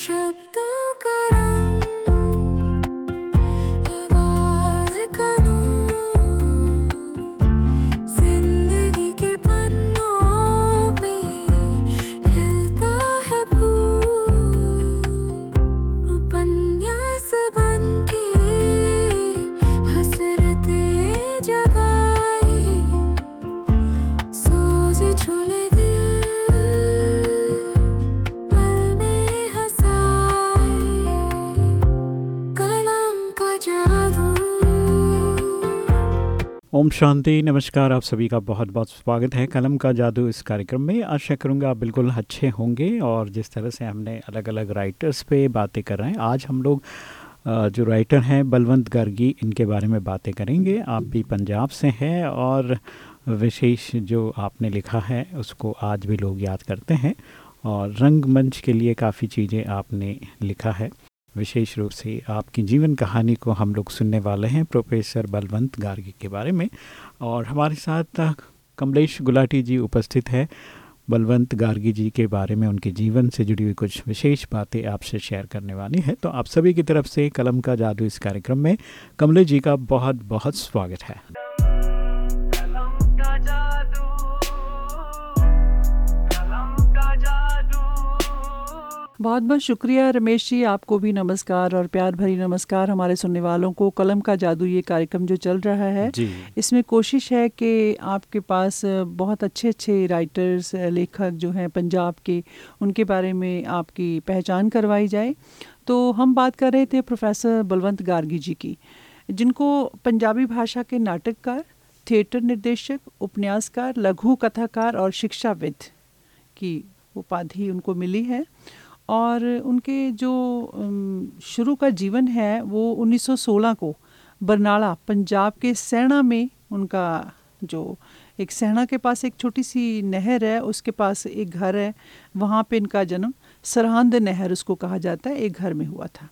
शब्दों शांति। नमस्कार, आप सभी का बहुत बहुत स्वागत है। कलम का जादू इस कार्यक्रम में। आशा करूँगा आप बिल्कुल अच्छे होंगे और जिस तरह से हमने अलग अलग राइटर्स पे बातें कर रहे हैं, आज हम लोग जो राइटर हैं, बलवंत गर्गी, इनके बारे में बातें करेंगे। आप भी पंजाब से हैं और विशेष जो आपने लिखा है, उसको आज भी लोग याद करते हैं और रंगमंच के लिए काफ़ी चीज़ें आपने लिखा है। विशेष रूप से आपकी जीवन कहानी को हम लोग सुनने वाले हैं प्रोफेसर बलवंत गार्गी के बारे में। और हमारे साथ कमलेश गुलाटी जी उपस्थित है। बलवंत गार्गी जी के बारे में, उनके जीवन से जुड़ी हुई कुछ विशेष बातें आपसे शेयर करने वाली है। तो आप सभी की तरफ़ से कलम का जादू इस कार्यक्रम में। कमलेश जी का बहुत बहुत स्वागत है। बहुत बहुत शुक्रिया रमेश जी आपको भी नमस्कार और प्यार भरी नमस्कार हमारे सुनने वालों को। कलम का जादू ये कार्यक्रम जो चल रहा है इसमें कोशिश है कि आपके पास बहुत अच्छे अच्छे राइटर्स लेखक जो हैं पंजाब के उनके बारे में आपकी पहचान करवाई जाए। तो हम बात कर रहे थे प्रोफेसर बलवंत गार्गी जी की जिनको पंजाबी भाषा के नाटककार थिएटर निर्देशक उपन्यासकार लघु कथाकार और शिक्षाविद की उपाधि उनको मिली है। और उनके जो शुरू का जीवन है वो 1916 को बरनाला, पंजाब के सेना में उनका जो एक सेना के पास एक छोटी सी नहर है, उसके पास एक घर है, वहाँ पे इनका जन्म सरहंद नहर उसको कहा जाता है, एक घर में हुआ था।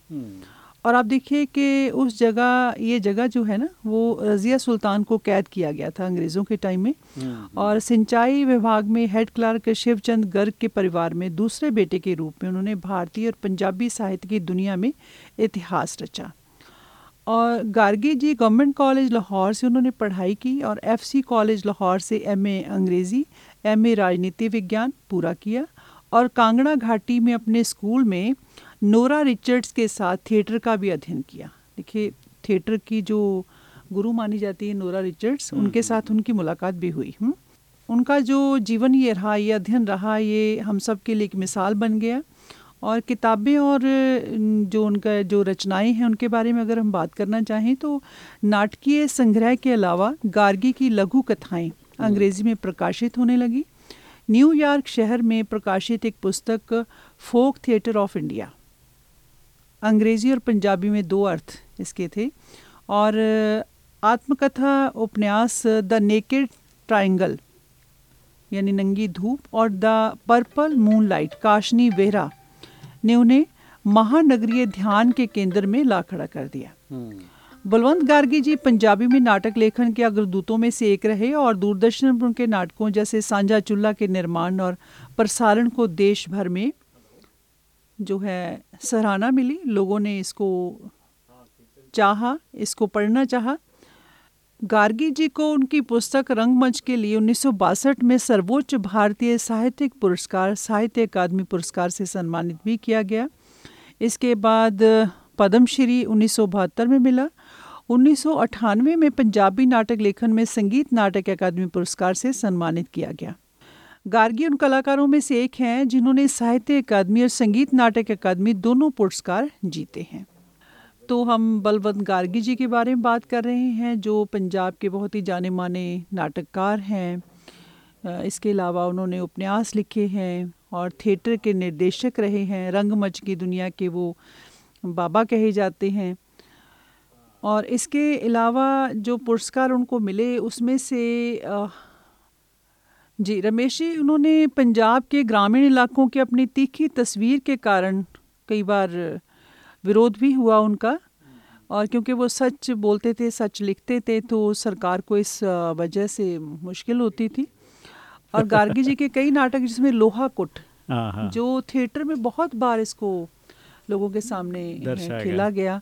और आप देखिए कि उस जगह ये जगह जो है ना वो रज़िया सुल्तान को कैद किया गया था अंग्रेज़ों के टाइम में। और सिंचाई विभाग में हेड क्लर्क शिवचंद गर्ग के परिवार में दूसरे बेटे के रूप में उन्होंने भारतीय और पंजाबी साहित्य की दुनिया में इतिहास रचा। और गार्गी जी गवर्नमेंट कॉलेज लाहौर से उन्होंने पढ़ाई की और एफसी कॉलेज लाहौर से एमए अंग्रेज़ी एमए राजनीति विज्ञान पूरा किया। और कांगड़ा घाटी में अपने स्कूल में नोरा रिचर्ड्स के साथ थिएटर का भी अध्ययन किया। देखिए थिएटर की जो गुरु मानी जाती है नोरा रिचर्ड्स उनके साथ उनकी मुलाकात भी हुई हुँ? उनका जो जीवन ये रहा ये अध्ययन रहा ये हम सब के लिए एक मिसाल बन गया। और किताबें और जो उनका जो रचनाएँ हैं उनके बारे में अगर हम बात करना चाहें तो नाटकीय संग्रह के अलावा गार्गी की लघु कथाएँ अंग्रेज़ी में प्रकाशित होने लगी। न्यूयॉर्क शहर में प्रकाशित एक पुस्तक फोक थिएटर ऑफ़ इंडिया। अंग्रेज़ी और पंजाबी में दो अर्थ इसके थे। और आत्मकथा उपन्यास द नेकेड ट्रायंगल यानी नंगी धूप और द पर्पल मूनलाइट काशनी वेहरा ने उन्हें महानगरीय ध्यान के केंद्र में ला खड़ा कर दिया। बलवंत गार्गी जी पंजाबी में नाटक लेखन के अग्रदूतों में से एक रहे और दूरदर्शन पर उनके नाटकों जैसे सांझा चुल्ला के निर्माण और प्रसारण को देश भर में जो है सराहना मिली, लोगों ने इसको चाहा, इसको पढ़ना चाहा। गार्गी जी को उनकी पुस्तक रंगमंच के लिए उन्नीस सौ बासठ में सर्वोच्च भारतीय साहित्यिक पुरस्कार, साहित्य अकादमी पुरस्कार से सम्मानित भी किया गया। इसके बाद पद्मश्री उन्नीस सौ बहत्तर में मिला। उन्नीस सौ अठानवे में पंजाबी नाटक लेखन में संगीत नाटक अकादमी पुरस्कार से सम्मानित किया गया। गार्गी उन कलाकारों में से एक हैं जिन्होंने साहित्य अकादमी और संगीत नाटक अकादमी दोनों पुरस्कार जीते हैं। तो हम बलवंत गार्गी जी के बारे में बात कर रहे हैं, जो पंजाब के बहुत ही जाने माने नाटककार हैं। इसके अलावा उन्होंने उपन्यास लिखे हैं और थिएटर के निर्देशक रहे हैं। रंगमंच की दुनिया के वो बाबा कहे जाते हैं। और इसके अलावा जो पुरस्कार उनको मिले, उसमें से जी रमेश जी उन्होंने पंजाब के ग्रामीण इलाकों के अपनी तीखी तस्वीर के कारण कई बार विरोध भी हुआ उनका। और क्योंकि वो सच बोलते थे सच लिखते थे तो सरकार को इस वजह से मुश्किल होती थी। और गार्गी जी के कई नाटक जिसमें लोहा कुट हाँ हाँ। जो थिएटर में बहुत बार इसको लोगों के सामने खेला गया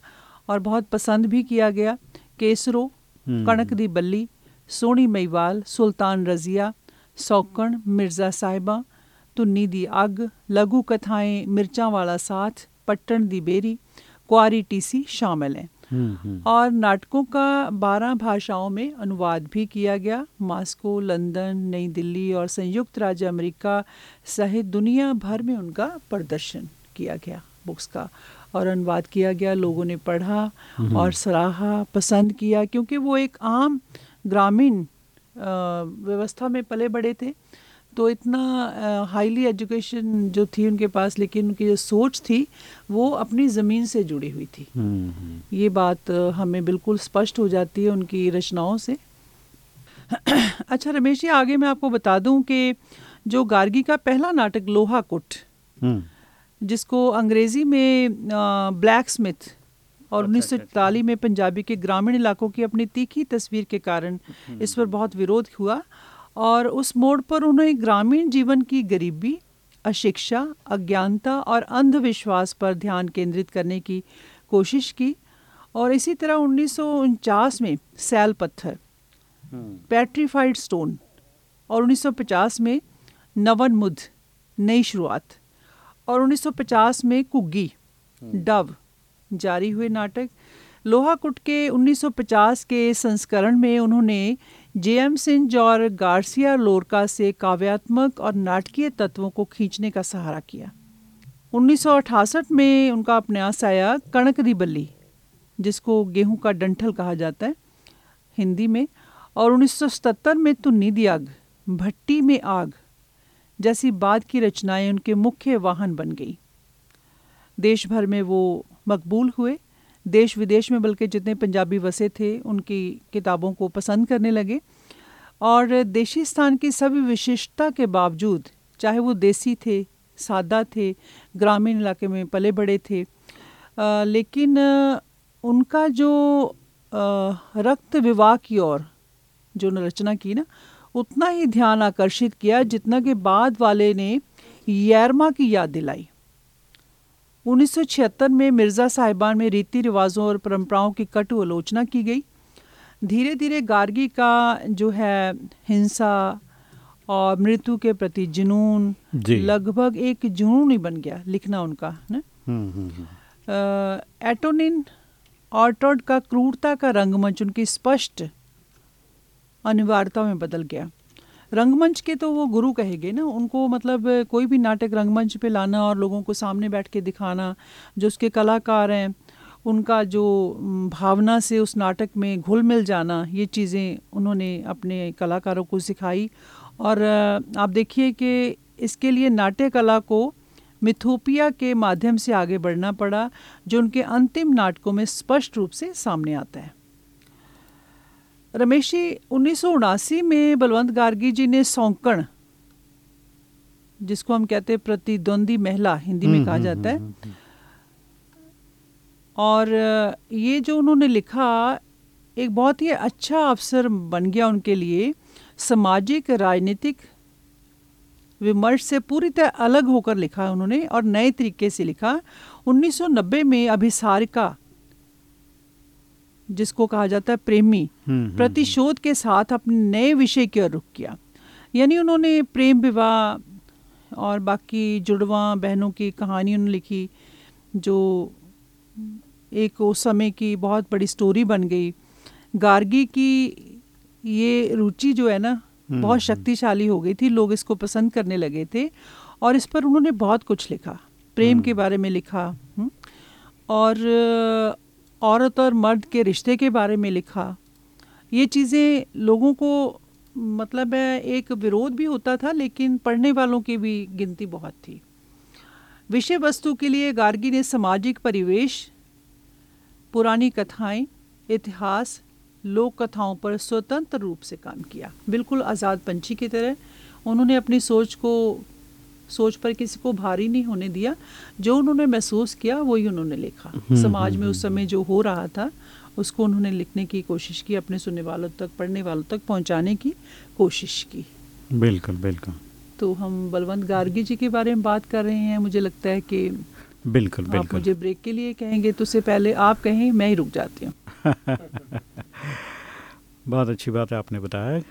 और बहुत पसंद भी किया गया। केसरो हम्म। कणक दी बल्ली सोनी मईवाल सुल्तान रजिया सौकण मिर्ज़ा साहिबा ਧੁੰਨੀ दी ਅੱਗ लघु ਕਥਾएँ मिर्चा वाला साथ पट्टन दी बेरी कुआरी टीसी शामिल हैं। हम्म, हम्म। और नाटकों का बारह भाषाओं में अनुवाद भी किया गया। मास्को लंदन नई दिल्ली और संयुक्त राज्य अमेरिका सहित दुनिया भर में उनका प्रदर्शन किया गया बुक्स का। और अनुवाद किया गया लोगों ने पढ़ा हम्म। और सराहा पसंद किया क्योंकि वो एक आम ग्रामीण व्यवस्था में पले बड़े थे। तो इतना हाईली एजुकेशन जो थी उनके पास लेकिन उनकी जो सोच थी वो अपनी ज़मीन से जुड़ी हुई थी। हम्म, हम्म, ये बात हमें बिल्कुल स्पष्ट हो जाती है उनकी रचनाओं से। अच्छा रमेश जी आगे मैं आपको बता दूँ कि जो गार्गी का पहला नाटक लोहा कुट हम्म, जिसको अंग्रेज़ी में ब्लैक स्मिथ और अच्छा, उन्नीस अच्छा, में पंजाबी के ग्रामीण इलाकों की अपनी तीखी तस्वीर के कारण इस पर बहुत विरोध हुआ और उस मोड़ पर उन्होंने ग्रामीण जीवन की गरीबी अशिक्षा अज्ञानता और अंधविश्वास पर ध्यान केंद्रित करने की कोशिश की और इसी तरह उन्नीस सौ उनचास में सैल पत्थर हम्म, पेट्रीफाइड स्टोन और 1950 में नवन मुद्ध नई शुरुआत और 1950 में कुग्गी डव जारी हुए नाटक। लोहाकुट के 1950 के संस्करण में उन्होंने जेएम सिंज और गार्सिया लोरका से काव्यात्मक और नाटकीय तत्वों को खींचने का सहारा किया। 1968 में उनका उपन्यास आया कणक दी बल्ली, जिसको गेहूँ का डंठल कहा जाता है हिंदी में, और 1977 में तुन्नी दी आग, भट्टी में आग जैसी बाद की रचनाएँ उनके मुख्य वाहन बन गई। देश भर में वो मकबूल हुए। देश विदेश में बल्कि जितने पंजाबी वसे थे उनकी किताबों को पसंद करने लगे। और देशी स्थान की सभी विशिष्टता के बावजूद चाहे वो देसी थे सादा थे ग्रामीण इलाके में पले बड़े थे अ, लेकिन उनका जो अ, रक्त विवाह की ओर जो रचना की ना उतना ही ध्यान आकर्षित किया जितना के बाद वाले ने यैरमा की याद दिलाई। 1976 में मिर्ज़ा साहिबान में रीति रिवाजों और परंपराओं की कटु आलोचना की गई। धीरे धीरे गार्गी का जो है हिंसा और मृत्यु के प्रति जुनून लगभग एक जुनून ही बन गया लिखना उनका ना? हम्म, हम्म, हम्म, एटोनिन ऑर्टोड का क्रूरता का रंगमंच उनकी स्पष्ट अनिवार्यता में बदल गया। रंगमंच के तो वो गुरु कहेंगे ना, उनको मतलब कोई भी नाटक रंगमंच पे लाना और लोगों को सामने बैठ के दिखाना, जो उसके कलाकार हैं, उनका जो भावना से उस नाटक में घुल मिल जाना, ये चीज़ें उन्होंने अपने कलाकारों को सिखाई। और आप देखिए कि इसके लिए नाट्य कला को मिथोपिया के माध्यम से आगे बढ़ना पड़ा, जो उनके अंतिम नाटकों में स्पष्ट रूप से सामने आता है। रमेश जी उन्नीस में बलवंत गार्गी जी ने सौंकण जिसको हम कहते हैं प्रतिद्वंदी महिला हिंदी में हम्म, कहा हम्म, जाता है। हम्म, हम्म, और ये जो उन्होंने लिखा एक बहुत ही अच्छा अवसर बन गया उनके लिए। सामाजिक राजनीतिक विमर्श से पूरी तरह अलग होकर लिखा उन्होंने और नए तरीके से लिखा। 1990 में अभिसारिका जिसको कहा जाता है प्रेमी हम्म, हम्म, प्रतिशोध के साथ अपने नए विषय की ओर रुख किया यानी उन्होंने प्रेम विवाह और बाकी जुड़वा बहनों की कहानी उन्होंने लिखी जो एक उस समय की बहुत बड़ी स्टोरी बन गई गार्गी की ये रुचि जो है ना हम्म, बहुत। शक्तिशाली हो गई थी लोग इसको पसंद करने लगे थे और इस पर उन्होंने बहुत कुछ लिखा प्रेम के। बारे में लिखा और औरत और मर्द के रिश्ते के बारे में लिखा। ये चीज़ें लोगों को मतलब एक विरोध भी होता था, लेकिन पढ़ने वालों की भी गिनती बहुत थी। विषय वस्तु के लिए गार्गी ने सामाजिक परिवेश, पुरानी कथाएँ, इतिहास, लोक कथाओं पर स्वतंत्र रूप से काम किया। बिल्कुल आज़ाद पंछी की तरह उन्होंने अपनी सोच को सोच पर किसी को भारी नहीं होने दिया। जो उन्होंने महसूस किया वही उन्होंने लिखा। हम्म, हम्म, समाज में हम्म, उस समय जो हो रहा था उसको उन्होंने लिखने की कोशिश की अपने सुनने वालों तक पढ़ने वालों तक पहुँचाने की कोशिश की। बिल्कुल बिल्कुल। तो हम बलवंत गार्गी जी के बारे में बात कर रहे हैं। मुझे लगता है कि बिल्कुल आप बिल्कुल। मुझे ब्रेक के लिए कहेंगे तो उससे पहले आप कहें मैं ही रुक जाती हूँ। बहुत अच्छी बात है आपने बताया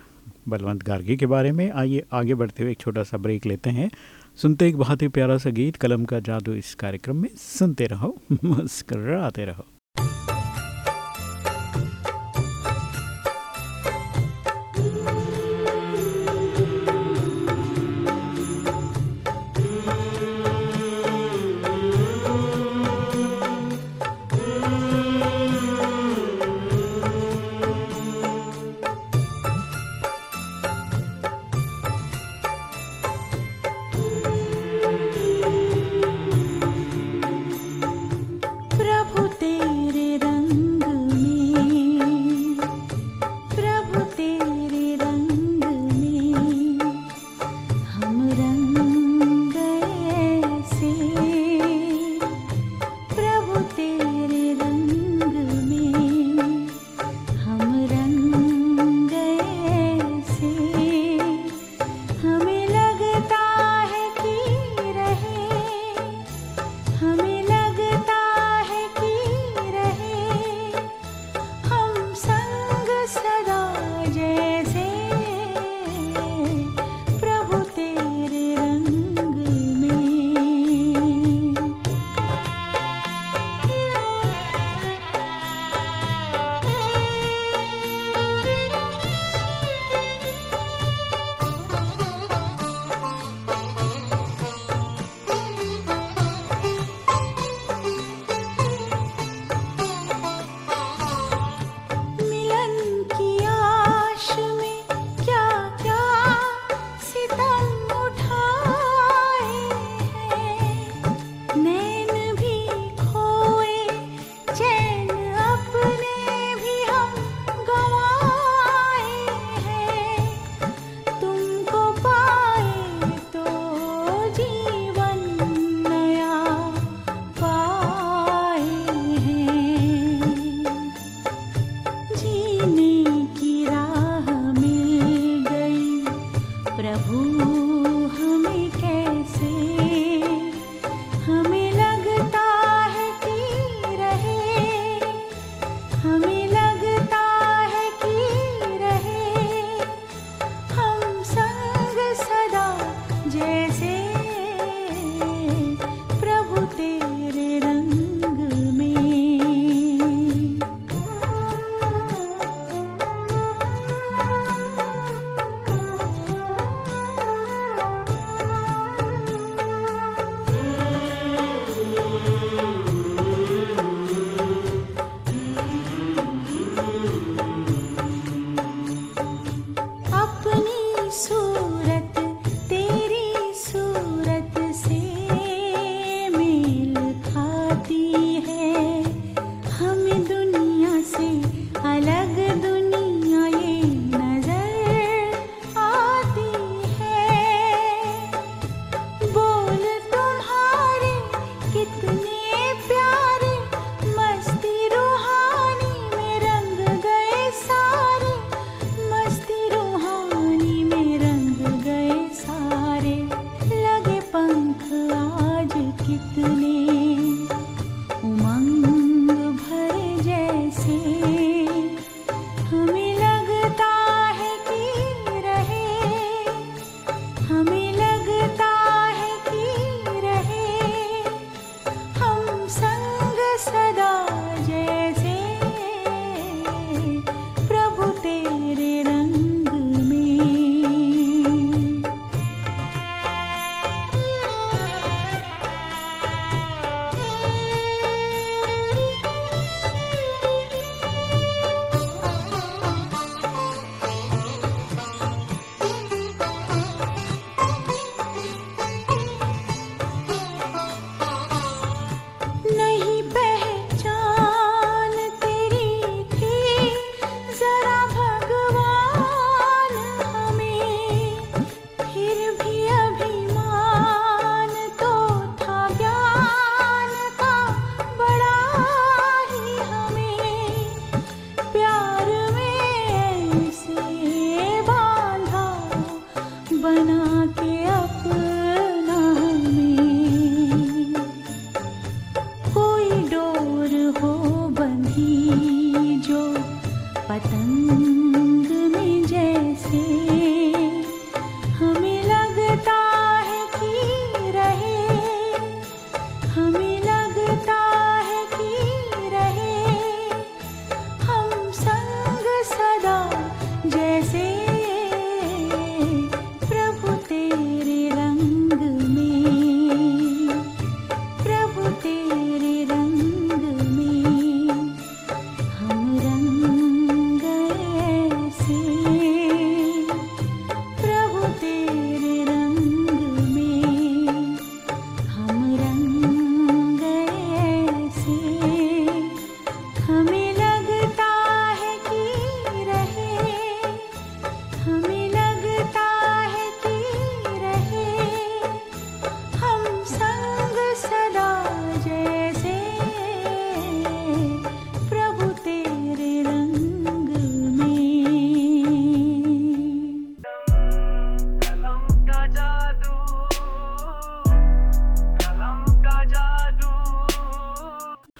बलवंत गार्गी के बारे में। आइए आगे बढ़ते हुए एक छोटा सा ब्रेक लेते हैं। सुनते एक बहुत ही प्यारा सा गीत, कलम का जादू इस कार्यक्रम में। सुनते रहो, मुस्कराते रहो।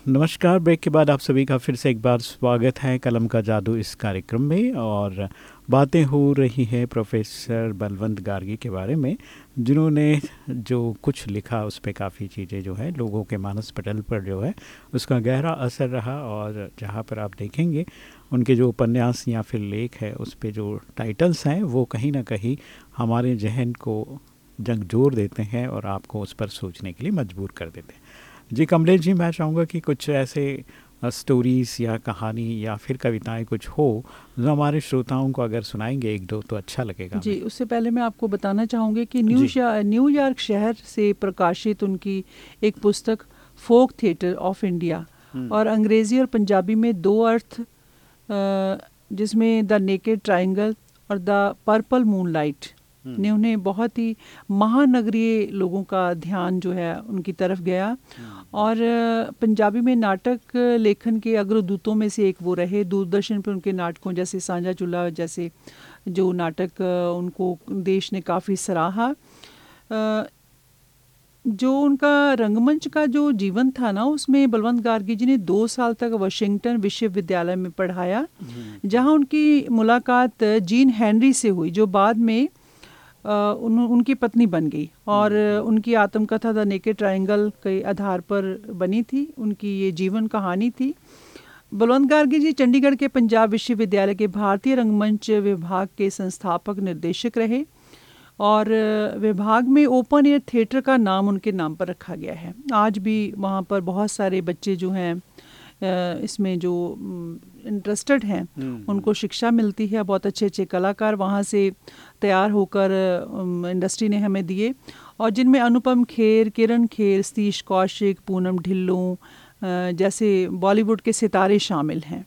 नमस्कार, ब्रेक के बाद आप सभी का फिर से एक बार स्वागत है कलम का जादू इस कार्यक्रम में और बातें हो रही हैं प्रोफेसर बलवंत गार्गी के बारे में, जिन्होंने जो कुछ लिखा उस पर काफ़ी चीज़ें जो है लोगों के मानस पटल पर जो है उसका गहरा असर रहा और जहाँ पर आप देखेंगे उनके जो उपन्यास या फिर लेख है उस पर जो टाइटल्स हैं वो कहीं ना कहीं हमारे जहन को जंग ज़ोर देते हैं और आपको उस पर सोचने के लिए मजबूर कर देते हैं। जी कमलेश जी मैं चाहूँगा कि कुछ ऐसे स्टोरीज या कहानी या फिर कविताएँ कुछ हो जो हमारे श्रोताओं को अगर सुनाएँगे एक दो तो अच्छा लगेगा जी उससे पहले मैं आपको बताना चाहूँगी कि न्यू न्यूयॉर्क शहर से प्रकाशित उनकी एक पुस्तक फोक थिएटर ऑफ़ इंडिया हम्म। और अंग्रेज़ी और पंजाबी में दो अर्थ जिसमें द नेकेड ट्राइंगल और द पर्पल मूनलाइट हम्म। ने उन्हें बहुत ही महानगरीय लोगों का ध्यान जो है उनकी तरफ़ गया। और पंजाबी में नाटक लेखन के अग्रदूतों में से एक वो रहे दूरदर्शन पर उनके नाटकों जैसे सांझा चूल्हा जैसे जो नाटक उनको देश ने काफ़ी सराहा। जो उनका रंगमंच का जो जीवन था ना उसमें बलवंत गार्गी जी ने दो साल तक वाशिंगटन विश्वविद्यालय में पढ़ाया जहाँ उनकी मुलाकात जीन हैनरी से हुई जो बाद में उन, उनकी पत्नी बन गई और उनकी आत्मकथा द नेके ट्रायंगल के आधार पर बनी थी उनकी ये जीवन कहानी थी। बलवंत गार्गी जी चंडीगढ़ के पंजाब विश्वविद्यालय के भारतीय रंगमंच विभाग के संस्थापक निर्देशक रहे और विभाग में ओपन एयर थिएटर का नाम उनके नाम पर रखा गया है। आज भी वहाँ पर बहुत सारे बच्चे जो हैं इसमें जो इंटरेस्टेड हैं उनको शिक्षा मिलती है बहुत अच्छे अच्छे कलाकार वहाँ से तैयार होकर इंडस्ट्री ने हमें दिए। और जिनमें अनुपम खेर किरण खेर सतीश कौशिक पूनम ढिल्लों जैसे बॉलीवुड के सितारे शामिल हैं।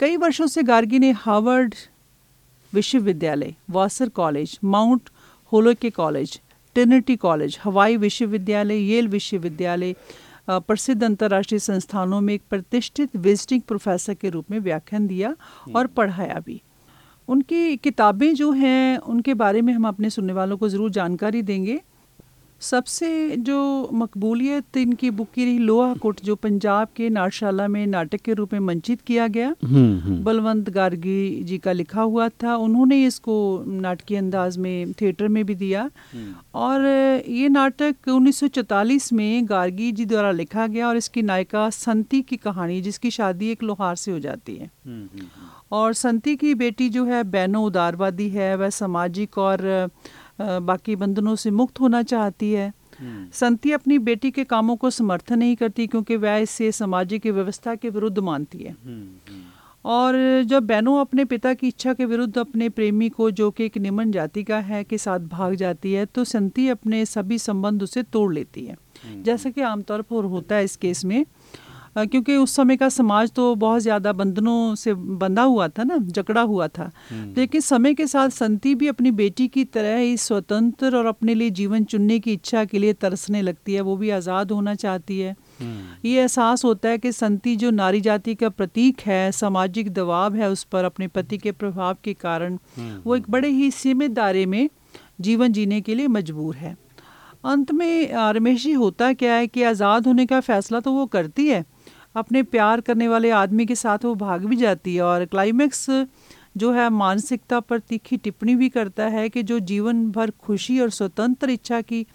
कई वर्षों से गार्गी ने हार्वर्ड विश्वविद्यालय Vassar College Mount Holyoke College Trinity College Hawaii विश्वविद्यालय येल विश्वविद्यालय प्रसिद्ध अंतर्राष्ट्रीय संस्थानों में एक प्रतिष्ठित विजिटिंग प्रोफेसर के रूप में व्याख्यान दिया और पढ़ाया भी। उनकी किताबें जो हैं उनके बारे में हम अपने सुनने वालों को ज़रूर जानकारी देंगे। सबसे जो मकबूलियत इनकी बुक की रही लोहा कुट जो पंजाब के नाटशाला में नाटक के रूप में मंचित किया गया। बलवंत गार्गी जी का लिखा हुआ था। उन्होंने इसको नाटकीय अंदाज में थिएटर में भी दिया। और ये नाटक 1944 में गार्गी जी द्वारा लिखा गया और इसकी नायिका संती की कहानी जिसकी शादी एक लोहार से हो जाती है। और संती की बेटी जो है बैनो उदारवादी है वह सामाजिक और बाकी बंधनों से मुक्त होना चाहती है। संती अपनी बेटी के कामों को समर्थन नहीं करती क्योंकि वह इसे सामाजिक व्यवस्था के विरुद्ध मानती है। और जब बैनो अपने पिता की इच्छा के विरुद्ध अपने प्रेमी को जो कि एक निमन जाति का है के साथ भाग जाती है तो संती अपने सभी संबंध उसे तोड़ लेती है। जैसा कि आमतौर पर होता है इस केस में क्योंकि उस समय का समाज तो बहुत ज़्यादा बंधनों से बंधा हुआ था ना जकड़ा हुआ था। लेकिन समय के साथ संती भी अपनी बेटी की तरह ही स्वतंत्र और अपने लिए जीवन चुनने की इच्छा के लिए तरसने लगती है वो भी आज़ाद होना चाहती है। ये एहसास होता है कि संती जो नारी जाति का प्रतीक है सामाजिक दबाव है उस पर अपने पति के प्रभाव के कारण वो एक बड़े ही सीमित दायरे में जीवन जीने के लिए मजबूर है। अंत में रमेश जी होता क्या है कि आज़ाद होने का फैसला तो वो करती है अपने प्यार करने वाले आदमी के साथ वो भाग भी जाती है और क्लाइमैक्स जो है मानसिकता पर तीखी टिप्पणी भी करता है कि जो जीवन भर खुशी और स्वतंत्र इच्छा की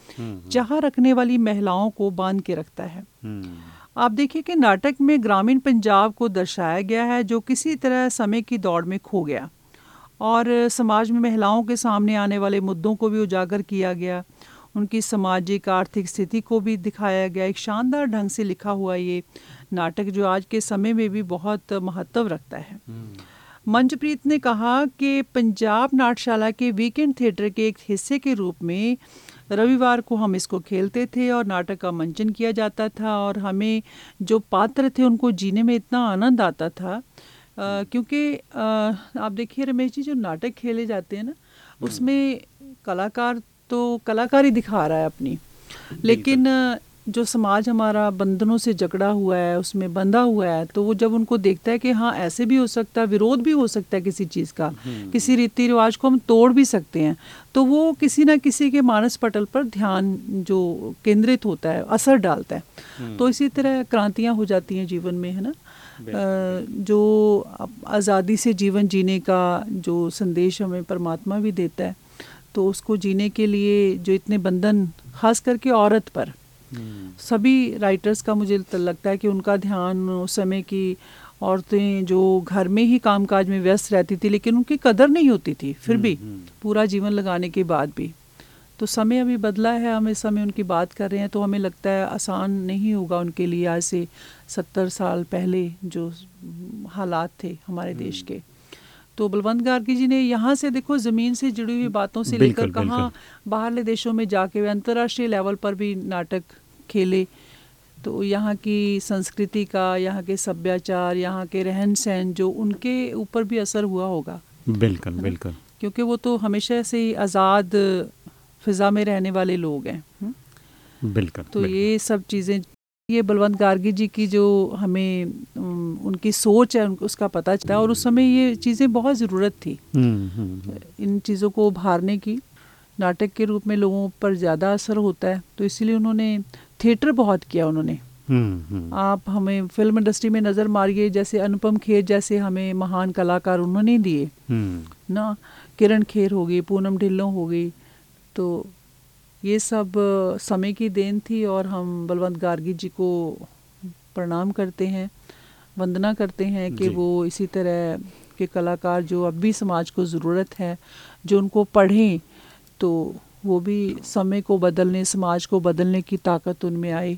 चाह रखने वाली महिलाओं को बाँध के रखता है। आप देखिए कि नाटक में ग्रामीण पंजाब को दर्शाया गया है जो किसी तरह समय की दौड़ में खो गया और समाज में महिलाओं के सामने आने वाले मुद्दों को भी उजागर किया गया। उनकी सामाजिक आर्थिक स्थिति को भी दिखाया गया। एक शानदार ढंग से लिखा हुआ ये नाटक जो आज के समय में भी बहुत महत्व रखता है। मंचप्रीत ने कहा कि पंजाब नाटशाला के वीकेंड थिएटर के एक हिस्से के रूप में रविवार को हम इसको खेलते थे और नाटक का मंचन किया जाता था और हमें जो पात्र थे उनको जीने में इतना आनंद आता था। अ, क्योंकि आप देखिए रमेश जी जो नाटक खेले जाते हैं ना उसमें कलाकार तो कलाकारी दिखा रहा है अपनी। लेकिन अ, जो समाज हमारा बंधनों से जकड़ा हुआ है उसमें बंधा हुआ है तो वो जब उनको देखता है कि हाँ ऐसे भी हो सकता है विरोध भी हो सकता है किसी चीज़ का किसी रीति रिवाज को हम तोड़ भी सकते हैं तो वो किसी ना किसी के मानस पटल पर ध्यान जो केंद्रित होता है असर डालता है। तो इसी तरह क्रांतियाँ हो जाती हैं जीवन में है ना? जो आज़ादी से जीवन जीने का जो संदेश हमें परमात्मा भी देता है तो उसको जीने के लिए जो इतने बंधन खास करके औरत पर सभी राइटर्स का मुझे लगता है कि उनका ध्यान उस समय की औरतें जो घर में ही कामकाज में व्यस्त रहती थी लेकिन उनकी कदर नहीं होती थी फिर भी पूरा जीवन लगाने के बाद भी। तो समय अभी बदला है हम इस समय उनकी बात कर रहे हैं तो हमें लगता है आसान नहीं होगा उनके लिए आज से सत्तर साल पहले जो हालात थे हमारे देश के। तो बलवंत गार्गी जी ने यहाँ से देखो ज़मीन से जुड़ी हुई बातों से लेकर कहाँ बाहरले देशों में जाके अंतर्राष्ट्रीय लेवल पर भी नाटक खेले। तो यहाँ की संस्कृति का यहाँ के सभ्याचार यहाँ के रहन सहन जो उनके ऊपर भी असर हुआ होगा। बिल्कुल बिल्कुल। क्योंकि वो तो हमेशा से ही आज़ाद फिज़ा में रहने वाले लोग हैं हम्म? बिल्कुल तो बिल्कुल। ये सब चीज़ें ये बलवंत गार्गी जी की जो हमें उनकी सोच है उसका पता चलता है और उस समय ये चीज़ें बहुत ज़रूरत थी हम्म, हम्म, हम्म। इन चीज़ों को उभारने की नाटक के रूप में लोगों पर ज़्यादा असर होता है तो इसीलिए उन्होंने थिएटर बहुत किया उन्होंने। आप हमें फ़िल्म इंडस्ट्री में नज़र मारिए जैसे अनुपम खेर जैसे हमें महान कलाकार उन्होंने दिए ना किरण खेर हो गई पूनम ढिल्लों हो गई तो ये सब समय की देन थी और हम बलवंत गार्गी जी को प्रणाम करते हैं वंदना करते हैं कि वो इसी तरह के कलाकार जो अब भी समाज को ज़रूरत है जो उनको पढ़ें तो वो भी समय को बदलने समाज को बदलने की ताकत उनमें आए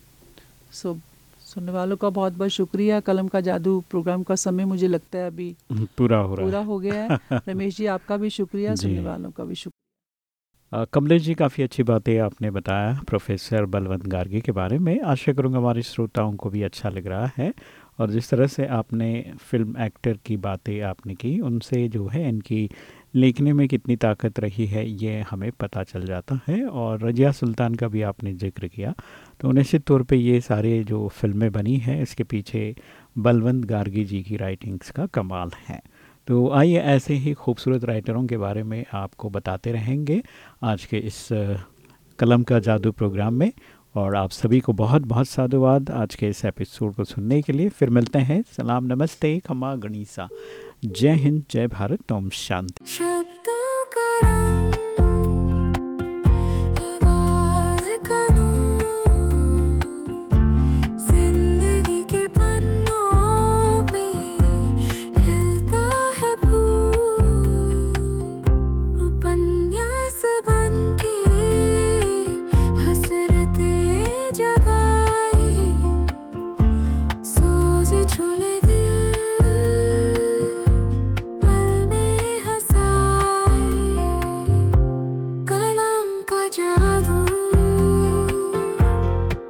सो सुनने वालों का बहुत बहुत शुक्रिया। कलम का जादू प्रोग्राम का समय मुझे लगता है अभी पूरा हो रहा पूरा हो। गया है। रमेश जी आपका भी शुक्रिया। सुनने वालों का भी शुक्रिया। कमलेश जी, काफ़ी अच्छी बातें आपने बताया प्रोफेसर बलवंत गार्गी के बारे में। आशा करूँगा हमारे श्रोताओं को भी अच्छा लग रहा है। और जिस तरह से आपने फ़िल्म एक्टर की बातें आपने की, उनसे जो है, इनकी लिखने में कितनी ताकत रही है, ये हमें पता चल जाता है। और रजिया सुल्तान का भी आपने ज़िक्र किया। तो निश्चित तौर पे ये सारे जो फ़िल्में बनी हैं, इसके पीछे बलवंत गार्गी जी की राइटिंग्स का कमाल है। तो आइए ऐसे ही खूबसूरत राइटरों के बारे में आपको बताते रहेंगे आज के इस कलम का जादू प्रोग्राम में और आप सभी को बहुत बहुत साधुवाद आज के इस एपिसोड को सुनने के लिए। फिर मिलते हैं। सलाम, नमस्ते, खमा, गणिसा। जय हिंद, जय भारत, ओम शांति।